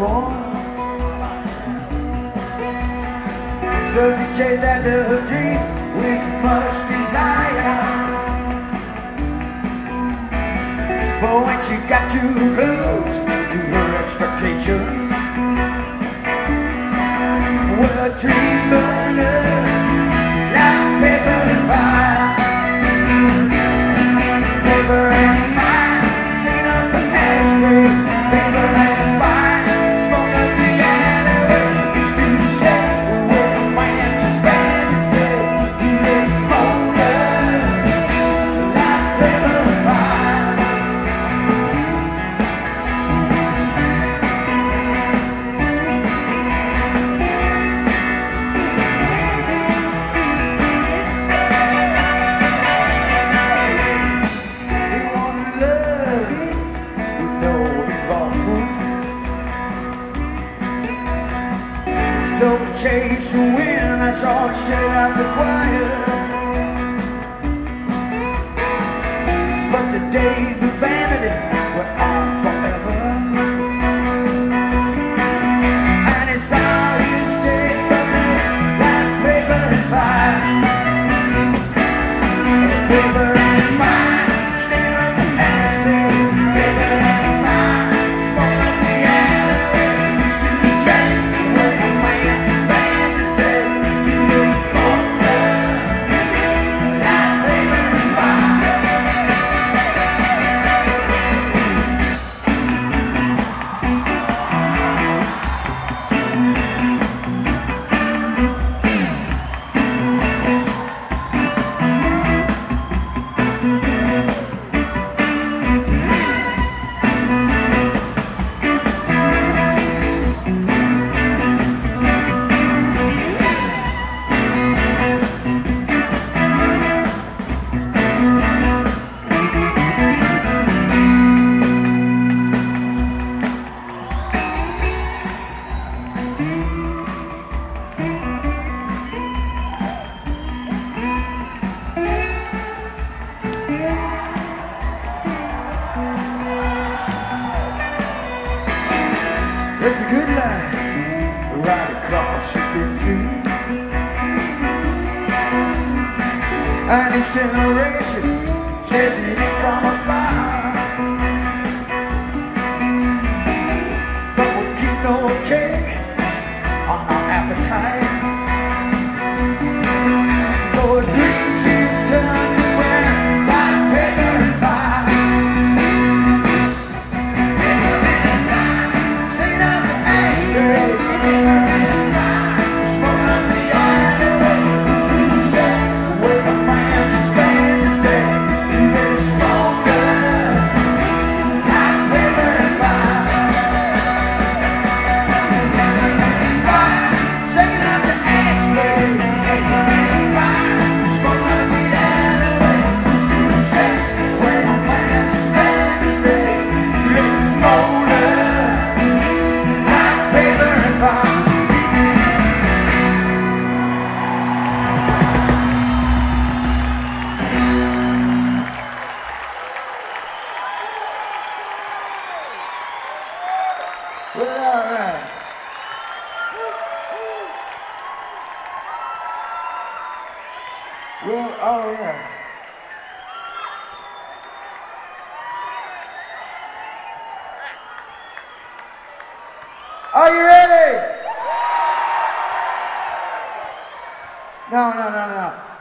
form. So she chased after her dream with much desire. But when she got too close to her expectations, chased the wind. I saw a shade out the choir. But the days of vanity were on forever. And he saw his days burning like paper and fire. Paper and fire, It's a good life right across the street. And each generation says it from afar. The Well, all right. Are you ready? No, no, no, no.